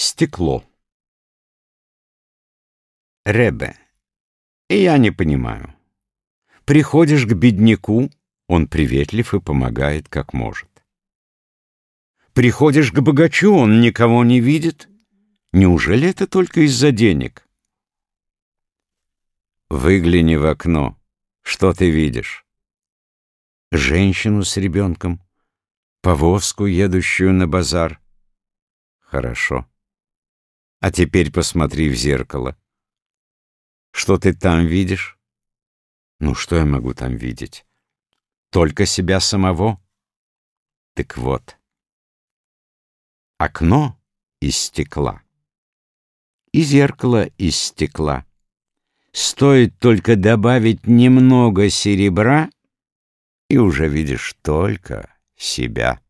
Стекло. Ребе, я не понимаю. Приходишь к бедняку, он приветлив и помогает, как может. Приходишь к богачу, он никого не видит. Неужели это только из-за денег? Выгляни в окно. Что ты видишь? Женщину с ребенком, повозку, едущую на базар. Хорошо. А теперь посмотри в зеркало. Что ты там видишь? Ну, что я могу там видеть? Только себя самого? Так вот. Окно из стекла. И зеркало из стекла. Стоит только добавить немного серебра, и уже видишь только себя.